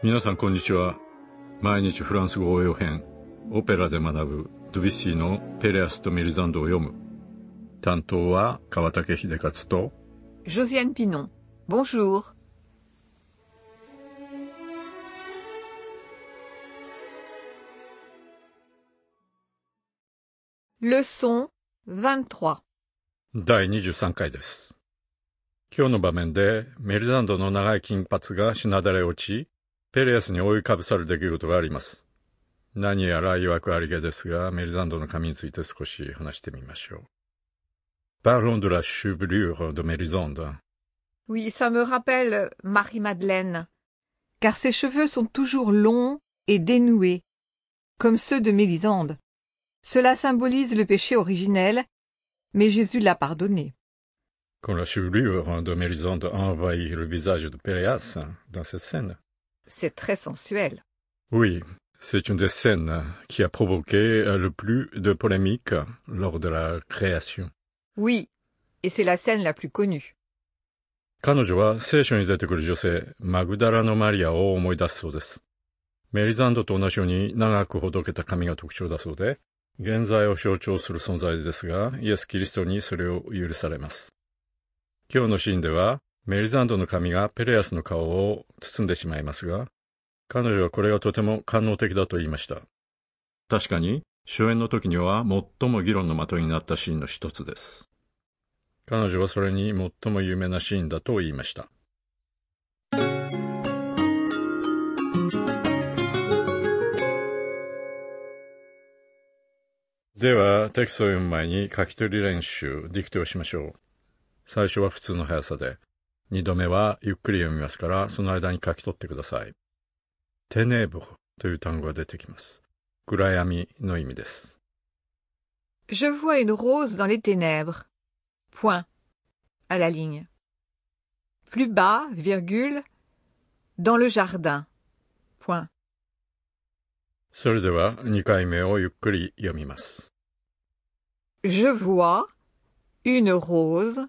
皆さんこんにちは毎日フランス語応用編オペラで学ぶドゥビッシーのペレアスとメリザンドを読む担当は川竹秀勝と Josiane Pinon. Bonjour. Leçon 23. 第23回です今日の場面でメリザンドの長い金髪がしなだれ落ちペレアスに覆いかぶさる出来事があります何やら曰くありげですがメリザンドの髪について少し話してみましょう Parlons de la chevelure de Mélisande. Oui, ça me rappelle Marie-Madeleine, car ses cheveux sont toujours longs et dénoués, comme ceux de Mélisande. Cela symbolise le péché originel, mais Jésus l'a pardonné. Quand la chevelure de Mélisande envahit le visage de Péléas dans cette scène. C'est très sensuel. Oui, c'est une des scènes qui a provoqué le plus de polémiques lors de la création. Oui, et c'est la scène la plus connue. 彼女は聖書に出てくる女性、マグダラのマリアを思い出すそうです。メリザンドと同じように長くほどけた髪が特徴だそうで、現在を象徴する存在ですが、イエス・キリストにそれを許されます。今日のシーンでは、メリザンドの髪がペレアスの顔を包んでしまいますが、彼女はこれがとても官能的だと言いました。確かに、初演の時には最も議論の的になったシーンの一つです。彼女はそれに最も有名なシーンだと言いました。では、テキストを読む前に書き取り練習、ディクテをしましょう。最初は普通の速さで、二度目はゆっくり読みますから、その間に書き取ってください。テネーブルという単語が出てきます。暗闇の意味です。Je vois une rose dans les ténèbres. Point. À la ligne. Plus bas, virgule, dans le jardin. Point. それでは2回目をゆっくり読みます。Je vois une rose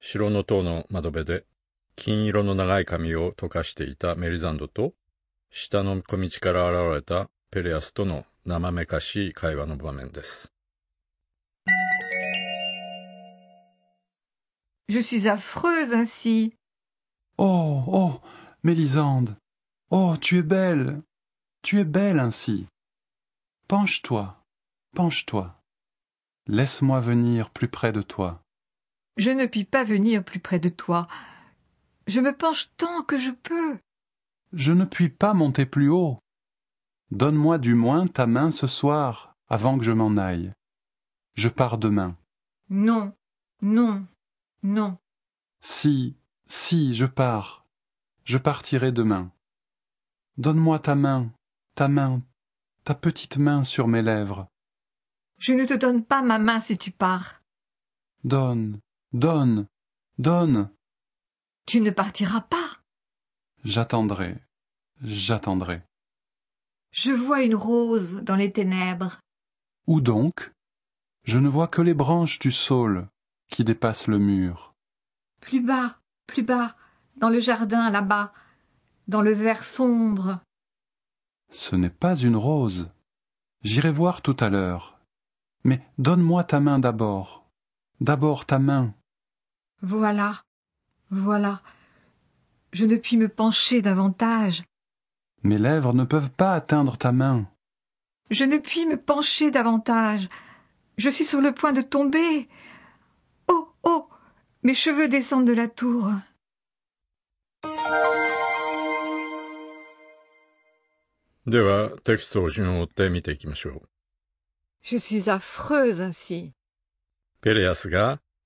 城の塔の窓辺で金色の長い髪を溶かしていたメリザンドと、下の小道から現れたペレアスとの生めかしい会話の場面です。Je suis affreuse ainsi. Oh, oh, Mélisande. Oh, tu es belle. Tu es belle ainsi. Penche-toi, penche-toi. Laisse-moi venir plus près de toi. Je ne puis pas venir plus près de toi. Je me penche tant que je peux. Je ne puis pas monter plus haut. Donne-moi du moins ta main ce soir, avant que je m'en aille. Je pars demain. Non, non, non. Si, si, je pars. Je partirai demain. Donne-moi ta main, ta main, ta petite main sur mes lèvres. Je ne te donne pas ma main si tu pars. Donne, donne, donne. Tu ne partiras pas. J'attendrai, j'attendrai. Je vois une rose dans les ténèbres. Où donc? Je ne vois que les branches du saule qui dépassent le mur. Plus bas, plus bas, dans le jardin là-bas, dans le vert sombre. Ce n'est pas une rose. J'irai voir tout à l'heure. Mais donne-moi ta main d'abord. D'abord ta main. Voilà. Voilà. Je ne puis me pencher davantage. Mes lèvres ne peuvent pas atteindre ta main. Je ne puis me pencher davantage. Je suis sur le point de tomber. Oh. Oh. Mes cheveux descendent de la tour. Je suis affreuse ainsi.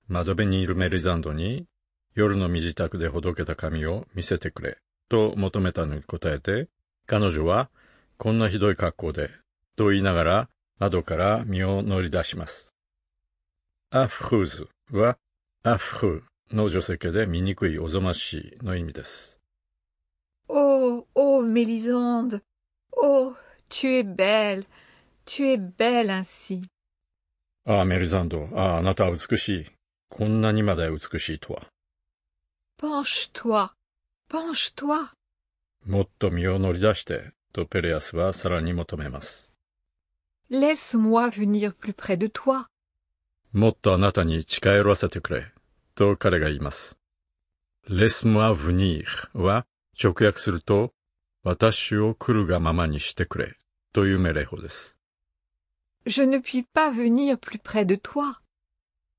窓辺にいるメリザンドに夜の身支度でほどけた髪を見せてくれと求めたのに答えて、彼女はこんなひどい格好で、と言いながら、窓から身を乗り出します。アフルーズは、アフルの女性形で醜いおぞましいの意味です。Oh, oh, Mélisande! Oh, tu es belle! Tu es belle ainsi! ああ、メリザンド。ああ、あなたは美しい。こんなにまで美しいとは。penche-toi, penche-toi. もっと身を乗り出して、とペレアスはさらに求めます。laisse-moi venir plus près de toi. もっとあなたに近寄らせてくれ、と彼が言います。laisse-moi venir は直訳すると、私を来るがままにしてくれ、という命令法です。Je ne puis pas venir plus près de toi.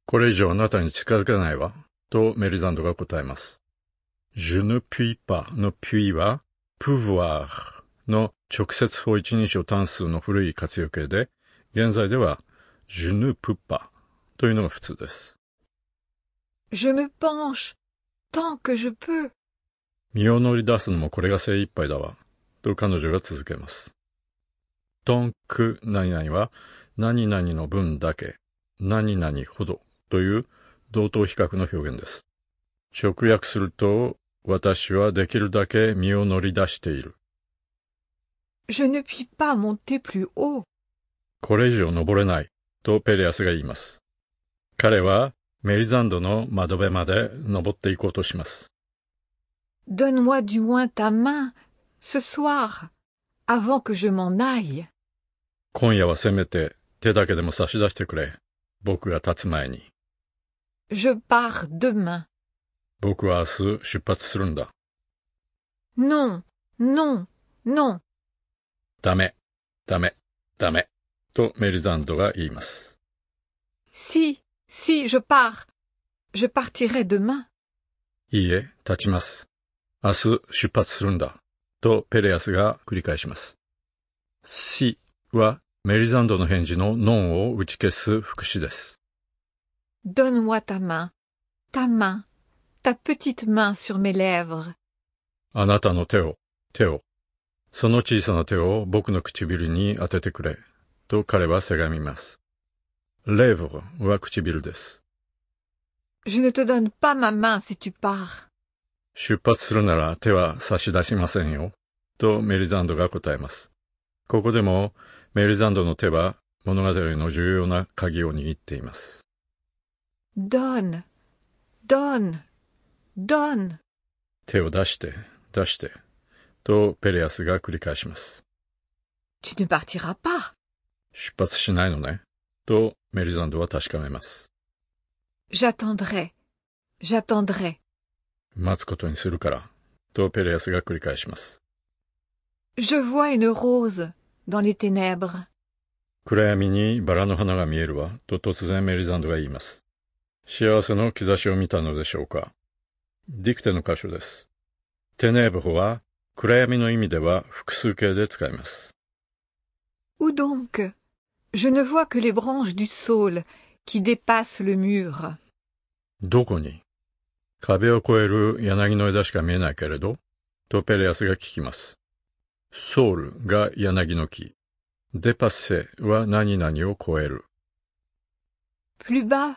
これ以上あなたに近づかないわ、とメリザンドが答えます。Je ne puis pas の puis は、pouvoir の直接法一人称単数の古い活用形で、現在では、je ne peux pas というのが普通です。Je me penche tant que je peux 身を乗り出すのもこれが精一杯だわ、と彼女が続けます。tant que 何々は、何々の分だけ、何々ほどという同等比較の表現です。直訳すると、私はできるだけ身を乗り出している。これ以上登れない、とペレアスが言います。彼はメリザンドの窓辺まで登っていこうとします。Donne-moi du moins ta main, ce soir, avant que je m'en aille. 今夜はせめて手だけでも差し出してくれ。僕が立つ前に。Je pars demain. 僕は明日出発するんだ。Non, non, non. ダメ、ダメ、ダメ。とメリザンドが言います。Si, si, je pars. Je partirai demain. いいえ、立ちます。明日出発するんだ。とペレアスが繰り返します。si はメリザンドの返事のノンを打ち消す副詞です。Donne-moi ta main, ta main, ta petite main sur mes lèvres. あなたの手を、手を、その小さな手を僕の唇に当ててくれ、と彼はせがみます。lèvre は唇です。Je ne te donne pas ma main si tu pars. 出発するなら手は差し出しませんよ、とメリザンドが答えます。ここでもメリザンドの手は物語の重要な鍵を握っています。Donne, donne, donne. 手を出して、出して、とペレアスが繰り返します。Tu ne partiras pas. 出発しないのね、とメリザンドは確かめます。j'attendrai, j'attendrai. 待つことにするから、とペレアスが繰り返します。Je vois une rose. dans les ténèbres. 暗闇にバラの花が見えるわ、と突然メリザンドが言います。幸せの兆しを見たのでしょうか。ディクテの箇所です。テネーブホは暗闇の意味では複数形で使います。Où donc? Je ne vois que les branches du saule qui dépassent le mur. どこに？壁を越える柳の枝しか見えないけれど、とペレアスが聞きます。ソウルが柳の木。デパッセは何々を超える。plus bas,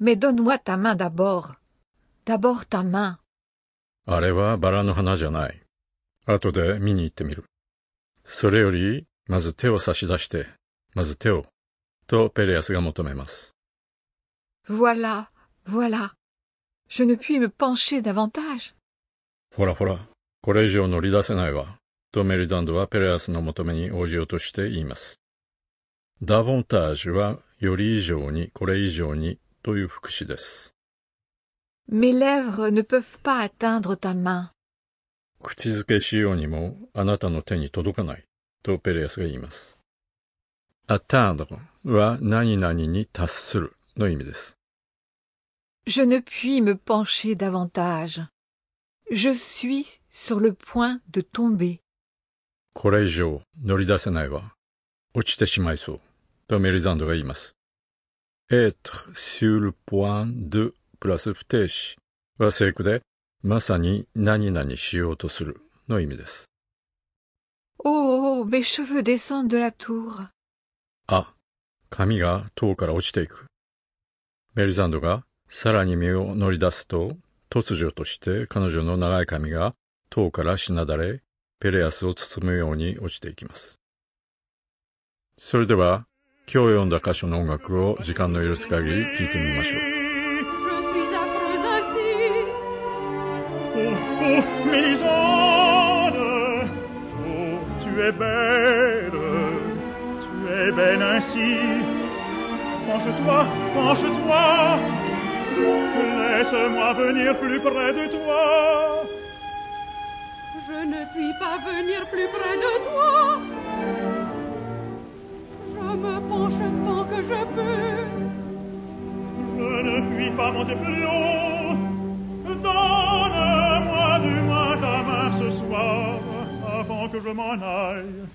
Mais donne-moi ta main d'abord. D'abord ta main. あれはバラの花じゃない。後で見に行ってみる。それより、まず手を差し出して、まず手を、とペレアスが求めます。Voilà, voilà. Je ne puis me pencher davantage. ほらほら、これ以上乗り出せないわ。とメリザンドはペレアスの求めに応じようとして言います。ダボンタージュは、より以上に、これ以上に、という副詞です。Mes lèvres ne peuvent pas atteindre ta main. 口づけしようにも、あなたの手に届かない。 とペレアスが言います。atteindre は何々に達するの意味です。Je ne puis me pencher davantage. Je suis sur le point de tomber. これ以上乗り出せないわ。落ちてしまいそう。とメリザンドが言います。 Être sur le point de プラス不定詞は正句で、まさに何々しようとするの意味です。Oh, mes cheveux descendent de la tour. あ、髪が塔から落ちていく。メリザンドがさらに身を乗り出すと、突如として彼女の長い髪が塔からしなだれ、ペレアスを包むように落ちていきます。それでは、今日読んだ箇所の音楽を時間の許す限り聴いてみましょう。tu es belle, tu es belle ainsi. Penche-toi, penche-toi, Laisse-moi venir plus près de toi. Je ne puis pas venir plus près de toi. Je me penche tant que je peux. Je ne puis pas monter plus haut. Donne-moi du moins ta main ce soir, avant que je m'en aille.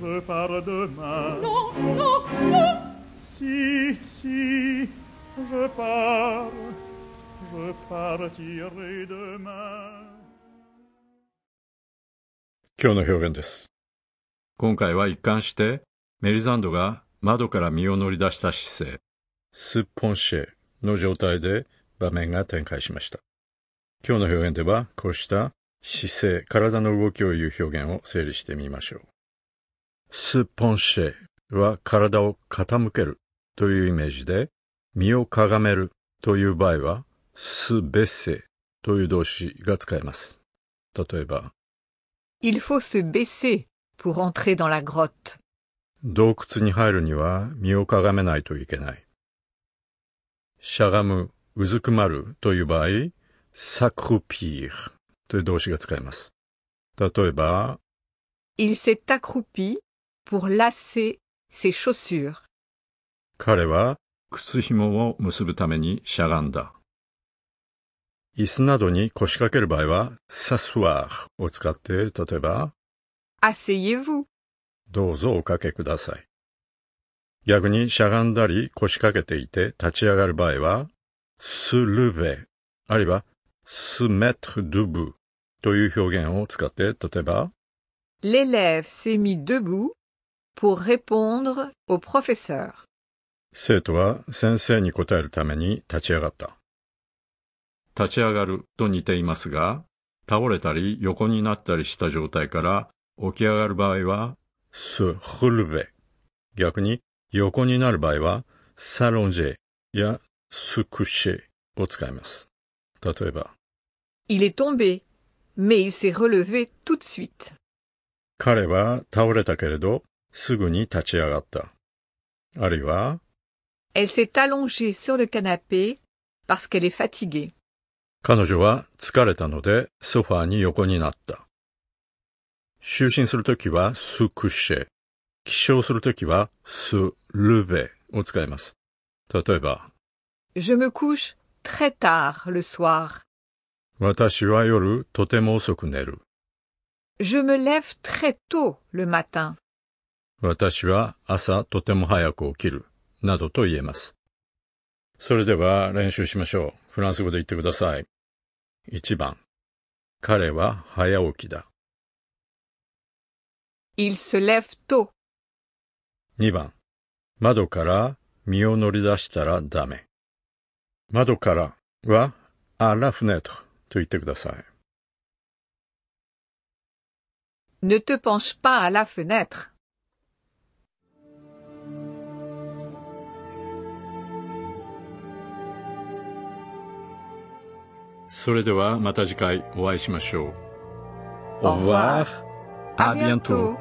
Je pars demain. Non, non, non. Si, si. Je pars, je partirai demain. 今日の表現です。今回は一貫して メリザンドが窓から身を乗り出した姿勢、スッポンシェの状態で場面が展開しました。今日の表現ではこうした姿勢、体の動きを言う表現を整理してみましょう。スッポンシェは体を傾けるというイメージで、身をかがめるという場合は、すべせという動詞が使えます。例えば、Il faut se baisser pour entrer dans la grotte. 洞窟に入るには身をかがめないといけない。しゃがむ、うずくまるという場合、サクピーという動詞が使えます。例えば、Il s'est accroupi pour lasser ses chaussures. 彼は靴紐を結ぶためにしゃがんだ。椅子などに腰掛ける場合は、s'asseoir を使って、例えば、asseyez-vous どうぞおかけください。逆にしゃがんだり腰掛けていて立ち上がる場合は、se lever あるいは se mettre debout という表現を使って、例えば、L'élève s'est mis debout pour répondre au professeur. 生徒は先生に答えるために立ち上がった。立ち上がると似ていますが、倒れたり横になったりした状態から起き上がる場合は、se relever。逆に横になる場合は、s'allonger や se coucher を使います。例えば、Il est tombé, mais il s'est relevé tout de suite. 彼は倒れたけれど、すぐに立ち上がった。あるいは、Elle s'est allongée sur le canapé parce qu'elle est fatiguée. 彼女は疲れたのでソファーに横になった。就寝するときはスクシェ。起床するときはスルベを使います。例えば、Je me couche très tard le soir. 私は夜とても遅く寝る。Je me lève très tôt le matin. 私は朝とても早く起きる。などと言えます。それでは練習しましょう。フランス語で言ってください。1番。彼は早起きだ。Il se lève tôt. 2番。窓から身を乗り出したらダメ。窓からは、あらフネートと言ってください。Ne te penche pas à la fenêtre. それではまた次回お会いしましょう。Au revoir. À bientôt.